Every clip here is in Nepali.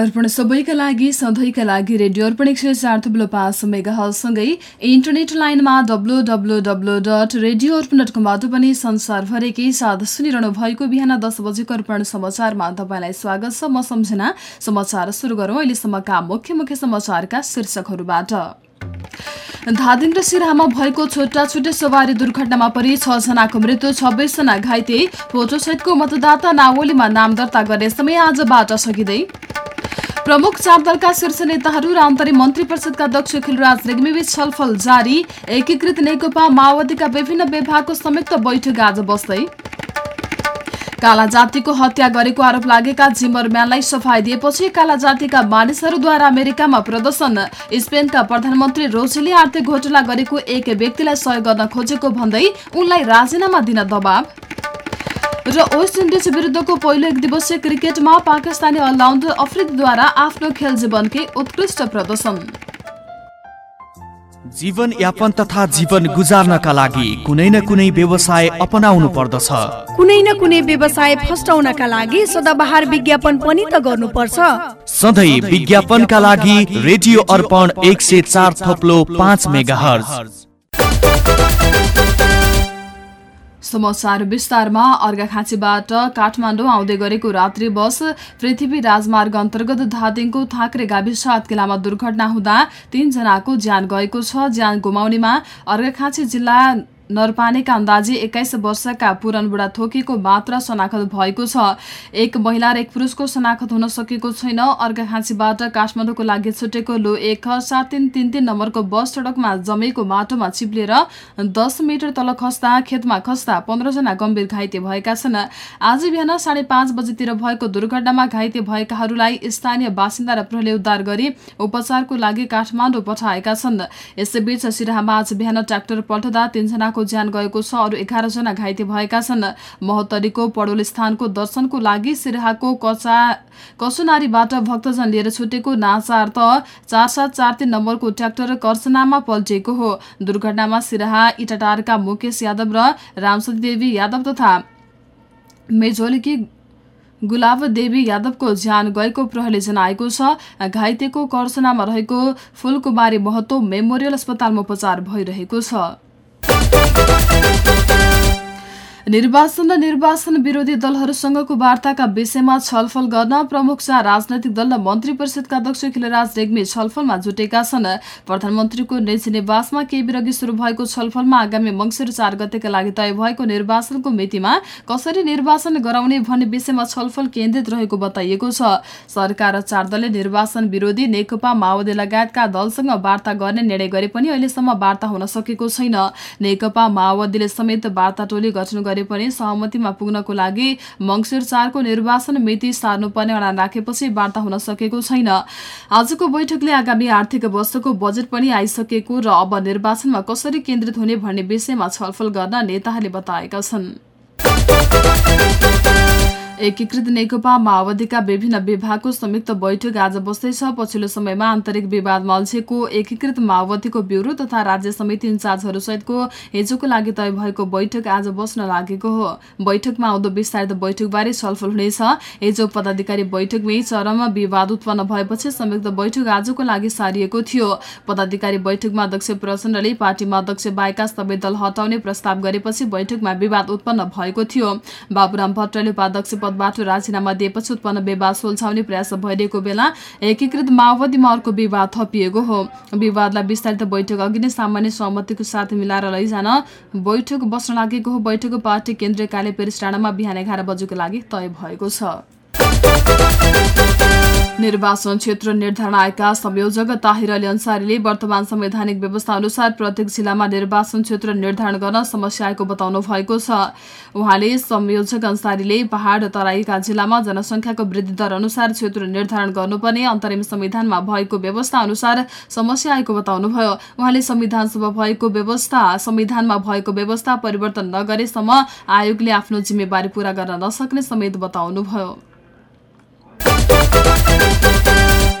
अर्पण सबैका लागि सधैँका लागि रेडियो अर्पण एक सय चार थुप्लो पाँच मेगाहलसँगै इन्टरनेट लाइनमा W W W dot radio Arpan dot कमबाट पनि संसारभरिकै साथ सुनिरहनु भएको बिहान दस बजेको अर्पण समाचारमा तपाईँलाई स्वागत छ। म सम्झना। समाचार सुरु गरौँ। अहिलेसम्मका मुख्य मुख्य समाचारका शीर्षकहरूबाट। धादिङ र सिराहामा भएको छुट्टा छुट्टै सवारी दुर्घटनामा परि छजनाको मृत्यु छब्बिसजना घाइते फोटोसहितको मतदाता नावलीमा नाम दर्ता गर्ने समय आजबाट सकिँदै प्रमुख चार दलका शीर्ष नेताहरू र अन्तरिम मन्त्री परिषदका अध्यक्ष खिलराज रेग्मीबीच छलफल जारी। एकीकृत नेकपा माओवादीका विभिन्न विभागको संयुक्त बैठक आज बस्दै। काला जातिको हत्या गरेको आरोप लागेका जिम्मरम्यानलाई सफाई दिएपछि काला जातिका मानिसहरूद्वारा अमेरिकामा प्रदर्शन। स्पेनका प्रधानमन्त्री रोसेले आर्थिक घोटाला गरेको एक व्यक्तिलाई सहयोग गर्न खोजेको भन्दै उनलाई राजीनामा दिन दबाव। र वेस्ट इन्डिज विरुद्धको पहिलो एक दिवसीय क्रिकेटमा पाकिस्तानी अलराउन्डर अफ्रिदीद्वारा आफ्नो खेल जीवनकै उत्कृष्ट प्रदर्शन। जीवन यापन तथा जीवन गुजार्नका लागि कुनै न कुनै व्यवसाय अपनाउनु पर्दछ। कुनै न कुनै व्यवसाय फस्टाउनका लागि सदाबहार विज्ञापन पनि त गर्नुपर्छ। सधैँ विज्ञापनका लागि रेडियो अर्पण एक सय चार थप्लो पाँच मेगा समाचार विस्तारमा अर्घाखाँचीबाट काठमाडौँ आउँदै गरेको रात्रि बस पृथ्वी राजमार्ग अन्तर्गत धादिङको थाक्रे गाविस सात किलामा दुर्घटना हुँदा तीनजनाको ज्यान गएको छ। ज्यान गुमाउनेमा अर्घाखाँची जिल्ला नरपानेका अन्दाजी एक्काइस वर्षका पुरन बुढा थोकेको मात्र शनाखत भएको छ। एक महिला र एक पुरुषको शनाखत हुन सकेको छैन। अर्घाखाँचीबाट काठमाडौँको लागि छुटेको लो एक सात तिन तिन तिन नम्बरको बस सडकमा जमेको माटोमा चिप्लिएर दस मिटर तल खस्दा खेतमा खस्दा पन्ध्रजना गम्भीर घाइते भएका छन्। आज बिहान साढे पाँच बजीतिर भएको दुर्घटनामा घाइते भएकाहरूलाई स्थानीय बासिन्दा र प्रहरीले उद्धार गरी उपचारको लागि काठमाडौँ पठाएका छन्। यसैबीच सिराहामा आज बिहान ट्र्याक्टर पल्टदा तीनजनाको जनाको ज्यान गएको छ। अरू एघारजना घाइते भएका छन्। महोत्तरीको पडोल स्थानको दर्शनको लागि सिराहाको कचा कसुनारीबाट भक्तजन लिएर छुटेको नाचार्थ चार सात चार तिन नम्बरको ट्र्याक्टर कर्सनामा पल्टिएको हो। दुर्घटनामा सिराहा इटाटारका मुकेश यादव र रामसती देवी यादव तथा मेझोलीकी गुलाब देवी यादवको ज्यान गएको प्रहरीले जनाएको छ। घाइतेको कर्सनामा रहेको फुलकुमारी महतो मेमोरियल अस्पतालमा उपचार भइरहेको छ। Thank you. निर्वाचन र निर्वाचन विरोधी दलहरूसँगको वार्ताका विषयमा छलफल गर्न प्रमुख चार राजनैतिक दल र मन्त्री परिषदका अध्यक्ष खिलराज रेग्मी छलफलमा जुटेका छन्। प्रधानमन्त्रीको निजी निवासमा केही बेरअघि शुरू भएको छलफलमा आगामी मङ्सिर चार गतेका लागि तय भएको निर्वाचनको मितिमा कसरी निर्वाचन गराउने भन्ने विषयमा छलफल केन्द्रित रहेको बताइएको छ। सरकार र चार दलले निर्वाचन विरोधी नेकपा माओवादी लगायतका दलसँग वार्ता गर्ने निर्णय गरे पनि अहिलेसम्म वार्ता हुन सकेको छैन। नेकपा माओवादीले समेत वार्ता टोली गठन गरे पनि सहमतिमा पुग्नको लागि मङ्सिर चारको निर्वाचन मिति सार्नुपर्ने अडान राखेपछि वार्ता हुन सकेको छैन। आजको बैठकले आगामी आर्थिक वर्षको बजेट पनि आइसकेको र अब निर्वाचनमा कसरी केन्द्रित हुने भन्ने विषयमा छलफल गर्न नेताहरूले बताएका छन्। एकीकृत नेकपा माओवादीका विभिन्न विभागको संयुक्त बैठक आज बस्दैछ। पछिल्लो समयमा आन्तरिक विवादमा अल्झेको एकीकृत माओवादीको ब्युरो तथा राज्य समिति इन्चार्जहरूसहितको हिजोको लागि तय भएको बैठक आज बस्न लागेको हो। बैठकमा आउँदो विस्तारित बैठकबारे छलफल हुनेछ। हिजो पदाधिकारी बैठकमै चरम विवाद उत्पन्न भएपछि संयुक्त बैठक आजको लागि सारिएको थियो। पदाधिकारी बैठकमा अध्यक्ष प्रचण्डले पार्टीमा अध्यक्ष बाहेकका सबै दल हटाउने प्रस्ताव गरेपछि बैठकमा विवाद उत्पन्न भएको थियो। बाबुराम भट्टले उपाध्यक्ष पदबाट राजीनामा दिएपछि उत्पन्न विवाद सुल्झाउने प्रयास भइरहेको बेला एकीकृत माओवादीमा अर्को विवाद थपिएको हो। विवादलाई विस्तारित बैठक अघि नै सामान्य सहमतिको साथ मिलाएर लैजान बैठक बस्न लागेको हो। बैठक पार्टी केन्द्रीय कार्य पेरिस बिहान एघार बजेको लागि तय भएको छ। निर्वाचन क्षेत्र निर्धारण आएका संयोजक ताहिर अली अन्सारीले वर्तमान संवैधानिक व्यवस्था अनुसार प्रत्येक जिल्लामा निर्वाचन क्षेत्र निर्धारण गर्न समस्या आएको बताउनु भएको छ। उहाँले संयोजक अन्सारीले पहाड़ तराईका जिल्लामा जनसंख्याको वृद्धि दर अनुसार क्षेत्र निर्धारण गर्नुपर्ने अन्तरिम संविधानमा भएको व्यवस्था अनुसार समस्या आएको बताउनुभयो। उहाँले संविधान सभा भएको व्यवस्था संविधानमा भएको व्यवस्था परिवर्तन नगरेसम्म आयोगले आफ्नो जिम्मेवारी पूरा गर्न नसक्ने समेत बताउनुभयो।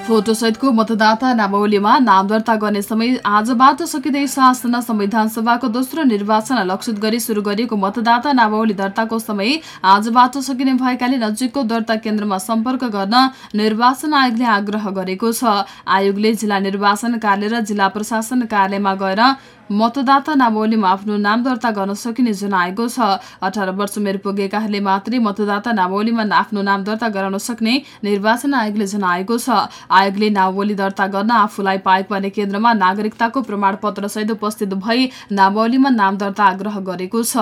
फोटोसहितको मतदाता नामावलीमा नाम दर्ता गर्ने समय आजबाट सकिँदैछ आसन्न संविधान सभाको दोस्रो निर्वाचन लक्षित गरी शुरू गरिएको मतदाता नामावली दर्ताको समय आजबाट सकिने भएकाले नजिकको दर्ता केन्द्रमा सम्पर्क गर्न निर्वाचन आयोगले आग्रह गरेको छ। आयोगले जिल्ला निर्वाचन कार्यालय र जिल्ला प्रशासन कार्यालयमा गएर मतदाता नामावलीमा आफ्नो नाम दर्ता गर्न सकिने जनाएको छ। अठार वर्ष उमेर पुगेकाहरूले मात्रै मतदाता नामावलीमा आफ्नो नाम दर्ता गराउन सक्ने निर्वाचन आयोगले जनाएको छ। आयोगले नामावली दर्ता गर्न आफूलाई पाएको पर्ने केन्द्रमा नागरिकताको प्रमाणपत्रसहित उपस्थित भई नामावलीमा नाम दर्ता आग्रह गरेको छ।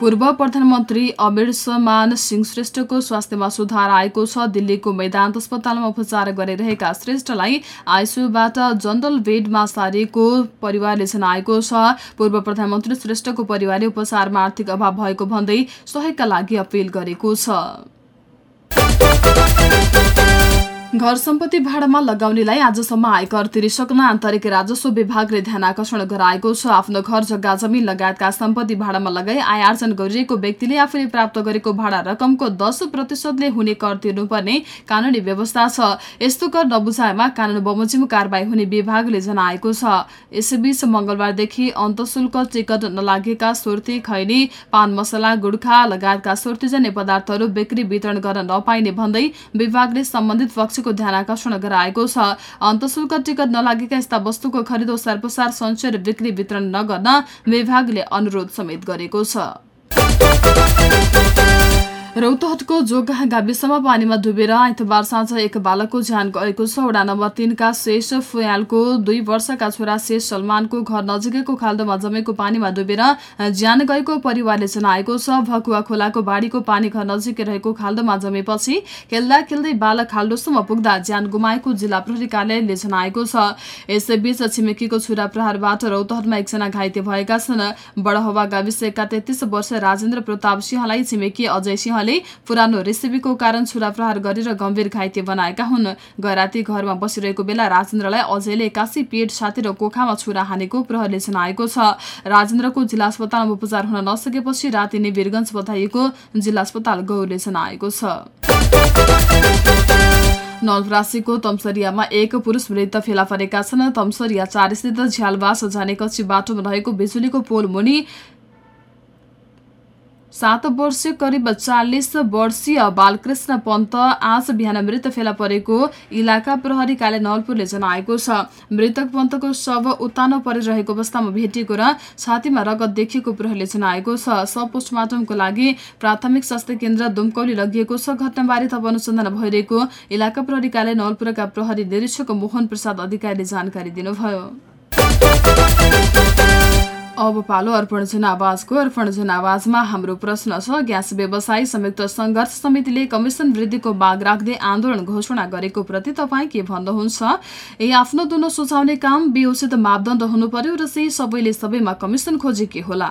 पूर्व प्रधानमन्त्री अमिरसमान सिंह श्रेष्ठको स्वास्थ्यमा सुधार आएको छ। दिल्लीको मैदान अस्पतालमा उपचार गरिरहेका श्रेष्ठलाई आइसियूबाट जनरल बेडमा सारिएको परिवारले जनाएको छ। पूर्व प्रधानमन्त्री श्रेष्ठको परिवारले उपचारमा आर्थिक अभाव भएको भन्दै सहयोगका लागि अपिल गरेको छ। घर सम्पत्ति भाडामा लगाउनेलाई आजसम्म आयकर तिरिसक्न आन्तरिक राजस्व विभागले ध्यान आकर्षण गराएको छ। आफ्नो घर जग्गा जमिन लगायतका सम्पत्ति भाडामा लगाई आय आर्जन गरिरहेको व्यक्तिले आफूले प्राप्त गरेको भाडा रकमको दस प्रतिशतले हुने कर तिर्नुपर्ने कानूनी व्यवस्था छ। यस्तो कर नबुझाएमा कानून बमोजिम कारवाही हुने विभागले जनाएको छ। यसैबीच मंगलबारदेखि अन्तशुल्क टिकट नलागेका सुर्ती खैनी पान मसला गुड्खा लगायतका सुर्तीजन्य पदार्थहरू बिक्री वितरण गर्न नपाइने भन्दै विभागले सम्बन्धित पक्ष को ध्यान आकर्षण गराएको छ अन्तशुल्क टिकट नलागेका यस्ता वस्तुको खरिद ओसार प्रसार सञ्चय र बिक्री वितरण नगर्न विभागले अनुरोध समेत गरेको छ। रौतहटको जोगाह गाविसमा पानीमा डुबेर आइतबार साँझ एक बालकको ज्यान गएको छ। वडा नम्बर तीनका शेष फुयालको दुई वर्षका छोरा शेष सलमानको घर नजिकैको खाल्डोमा जमेको पानीमा डुबेर ज्यान गएको परिवारले जनाएको छ। भकुवा खोलाको बाढीको पानी घर नजिकै रहेको खाल्डोमा जमेपछि खेल्दा खेल्दै बालक खाल्डोसम्म पुग्दा ज्यान गुमाएको जिल्ला प्रहरी कार्यालयले जनाएको छ। यसैबीच छिमेकीको छुरा प्रहारबाट रौतहटमा एकजना घाइते भएका छन्। बडहवा गाविसका तेत्तिस वर्ष राजेन्द्र प्रताप सिंहलाई छिमेकी अजय सिंह उहाँले पुरानो रेसिपीको कारण छुरा प्रहार गरेर गम्भीर घाइते बनाएका हुन्। गैराती घरमा बसिरहेको बेला राजेन्द्रलाई अजयले एक्कासी पेट छाती र कोखामा छुरा हानेको प्रहरले जनाएको छ। राजेन्द्रको जिल्ला अस्पतालमा उपचार हुन नसकेपछि राति नै वीरगंज बताइएको जिल्ला अस्पताल गौरले जनाएको छ। नलपरासीको तमसरियामा एक पुरुष वृद्ध फेला परेका छन्। तमसरिया चार स्थित झ्यालवास जाने कच्ची बाटोमा रहेको बिजुलीको पोल मुनि सात वर्षीय करिब चालिस वर्षीय बालकृष्ण पन्त आज बिहान मृत फेला परेको इलाका प्रहरी कार्य नलपुरले जनाएको छ। मृतक पन्तको शव उत्तानो परिरहेको अवस्थामा भेटिएको र छातीमा रगत देखिएको प्रहरीले जनाएको छ। सब पोस्टमार्टमको लागि प्राथमिक स्वास्थ्य केन्द्र दुमकौली लगिएको छ। घटनाबारे थप अनुसन्धान भइरहेको इलाका प्रहरी कार्य नलपुरका प्रहरी निरीक्षक मोहन प्रसाद अधिकारीले जानकारी दिनुभयो। अब पालो अर्पण जनावाजको अर्पण जनावाजमा हाम्रो प्रश्न छ ग्यास व्यवसायी संयुक्त संघर्ष समितिले कमिसन वृद्धिको माग राख्दै आन्दोलन घोषणा गरेको प्रति तपाईँ के भन्नुहुन्छ? ए आफ्नो दुनो सुझाउने काम बिउसित मापदण्ड हुनु पर्यो र सबैले सबैमा कमिसन खोजे के होला।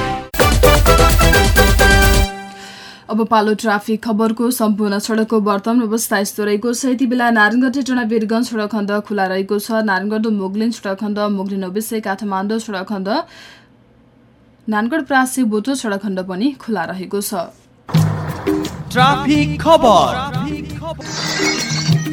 अब पालो ट्राफिक खबरको सम्पूर्ण सडकको वर्तमान अवस्था यस्तो रहेको छ। यति बेला नारायणगढ टोडा वीरगंज सडक खण्ड खुला रहेको छ। नारायणगढ मोगलिन सडक खण्ड मोगलिन ओबिसे काठमाडौँ सडक खण्ड नानगढ प्रासी बोटो सडक खण्ड पनि खुला रहेको छ।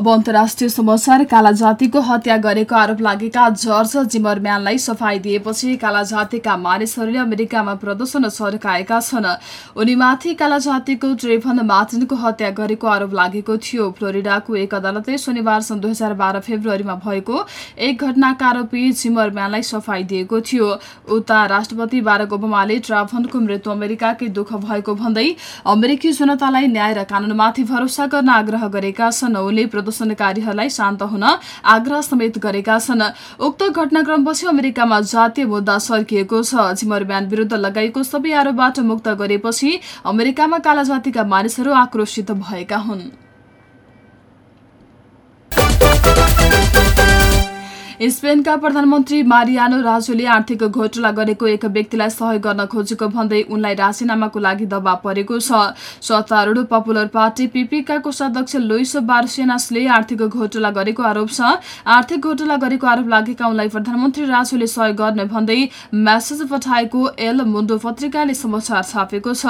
अब अन्तर्राष्ट्रिय समाचार काला जातिको हत्या गरेको आरोप लागेका जर्ज जिमरम्यानलाई सफाई दिएपछि काला जातिका मानिसहरूले अमेरिकामा प्रदर्शन सड्काएका छन्। उनीमाथि काला जातिको ट्रेभन मार्टिनको हत्या गरेको आरोप लागेको थियो। फ्लोरिडाको एक अदालतले शनिबार सन् दुई हजार बाह्र फेब्रुअरीमा भएको एक घटनाका आरोपी जिमरम्यानलाई सफाई दिएको थियो। उता राष्ट्रपति बारक ओबामाले ट्राभनको मृत्यु अमेरिकाकै दुःख भएको भन्दै अमेरिकी जनतालाई न्याय र कानूनमाथि भरोसा गर्न आग्रह गरेका छन्। उनले प्रदर्शनकारीहरूलाई शान्त हुन आग्रह समेत गरेका छन्। उक्त घटनाक्रमपछि अमेरिकामा जातीय मुद्दा सर्किएको छ। जिमरम्यान विरूद्ध लगाइएको सबै आरोपबाट मुक्त गरेपछि अमेरिकामा काला जातिका मानिसहरू आक्रोशित भएका हुन्। स्पेनका प्रधानमन्त्री मारियानो राजोले आर्थिक घोटाला गरेको एक व्यक्तिलाई सहयोग गर्न खोजेको भन्दै उनलाई राजीनामाको लागि दबाव परेको छ। सत्तारूढ पपुलर पार्टी पिपिका कोषाध्यक्ष लुइस बार्सेनासले आर्थिक घोटाला गरेको आरोप छ। आर्थिक घोटाला गरेको आरोप लागेका उनलाई प्रधानमन्त्री राजोले सहयोग गर्ने भन्दै मेसेज पठाएको एल मुन्डो पत्रिकाले समाचार छापेको छ।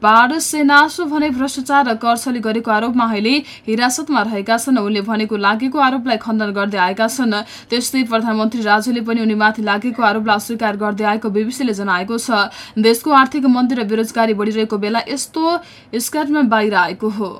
बार्सेनासो भने भ्रष्टाचार र कर्सले गरेको आरोपमा अहिले हिरासतमा रहेका छन्। उनले भनेको लागेको आरोपलाई खण्डन गर्दै आएका छन्। त्यस्तै प्रधानमन्त्री राजुले पनि उनीमाथि लागेको आरोपलाई अस्वीकार गर्दै आएको बीबीसीले जनाएको छ। देशको आर्थिक मन्दी र बेरोजगारी बढिरहेको बेला यस्तो स्कटमा बाहिर आएको हो।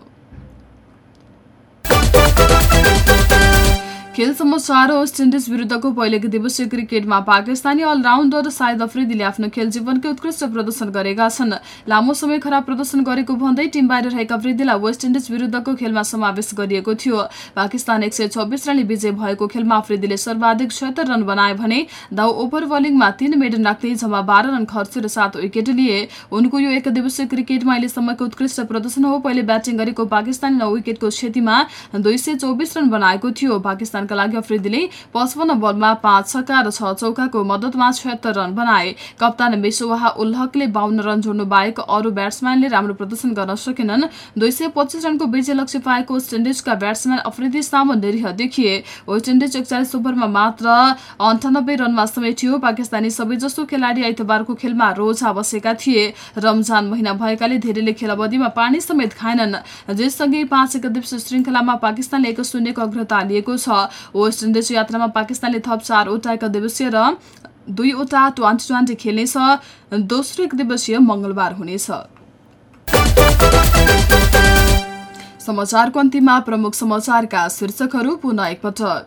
खेल समाचार वेस्ट इन्डिज विरुद्धको पहिलो दिवसीय क्रिकेटमा पाकिस्तानी अलराउन्डर सायद अफ्रिदीले आफ्नो खेल जीवनको उत्कृष्ट प्रदर्शन गरेका छन्। लामो समय खराब प्रदर्शन गरेको भन्दै टिम बाहिर रहेका अफ्रिदीलाई वेस्ट इन्डिज विरुद्धको खेलमा समावेश गरिएको थियो। पाकिस्तान एक सय छब्बिस रनले विजय भएको खेलमा अफ्रिदीले सर्वाधिक छत्तर रन बनाए भने दाउ ओभर बलिङमा तीन मेडन राख्दै जम्मा बाह्र रन खर्चेर सात विकेट लिए। उनको यो एक दिवसीय क्रिकेटमा अहिलेसम्मको उत्कृष्ट प्रदर्शन हो। पहिले ब्याटिङ गरेको पाकिस्तानले नौ विकेटको क्षतिमा दुई रन बनाएको थियो। पाकिस्तान पाकिस्तानका लागि अफ्रिदीले पचपन्न बलमा पाँच छक्का र छ चौकाको मद्दतमा छत्तर रन बनाए। कप्तान मेसोवाहा उल्लकले बाहन्न रन जोड्नु बाहेक अरू ब्याट्सम्यानले राम्रो प्रदर्शन गर्न सकेनन्। दुई सय पच्चिस रनको विजय लक्ष्य पाएको वेस्ट इन्डिजका ब्याट्सम्यान अफ्रिदी सामु निरीह देखिए। वेस्ट इन्डिज एकचालिस ओभरमा मात्र अन्ठानब्बे रनमा समेटियो पाकिस्तानी सबैजसो खेलाडी आइतबारको खेलमा रोजा बसेका थिए। रमजान महिना भएकाले धेरैले खेल अवधिमा पानी समेत खाएनन्। जससँगै पाँच एक दिवसीय श्रृङ्खलामा पाकिस्तानले एक शून्यको अग्रता लिएको छ। वेस्ट इन्डिज यात्रामा पाकिस्तानले थप चारवटा एक दिवसीय र दुईवटा ट्वेन्टी ट्वेन्टी खेल्नेछ। दोस्रो एक दिवसीय मङ्गलबार हुनेछ। समाचारको अन्तिममा प्रमुख समाचारका शीर्षकहरू पुनः एकपटक।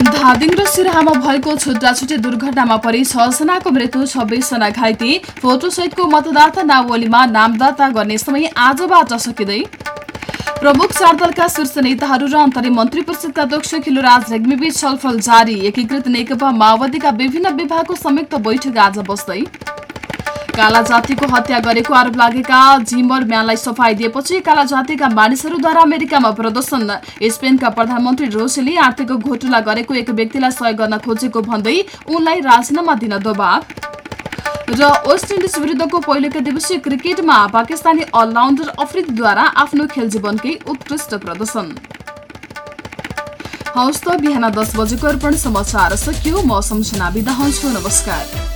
धादिङ र सिराहामा भएको छुट्टा छुट्टै दुर्घटनामा परि छजनाको मृत्यु छब्बिसजना घाइते। फोटोसहितको मतदाता नावलीमा दर्ता गर्ने समय आजबाट सकिँदै प्रमुख चार दलका शीर्ष नेताहरू र अन्तरिम मन्त्री परिषदका अध्यक्ष खिलुराज रेग्मीबीच छलफल जारी। एकीकृत नेकपा माओवादीका विभिन्न विभागको संयुक्त बैठक आज बस्दै। काला जातिको हत्या गरेको आरोप लागेका जिमर म्यानलाई सफाई दिएपछि काला जातिका मानिसहरूद्वारा अमेरिकामा प्रदर्शन। स्पेनका प्रधानमन्त्री रोसेले आर्थिक घोटाला गरेको एक व्यक्तिलाई सहयोग गर्न खोजेको भन्दै उनलाई राजीनामा दिन दबाव। र वेस्ट इन्डिज विरुद्धको पहिलो दिवसीय क्रिकेटमा पाकिस्तानी अलराउन्डर अफ्रिदीद्वारा आफ्नो खेल जीवनकै उत्कृष्ट प्रदर्शन। हौस् त बिहान दस बजेको अर्पण समाचार सकियो। म सम्झना बिदा हुन्छु। नमस्कार।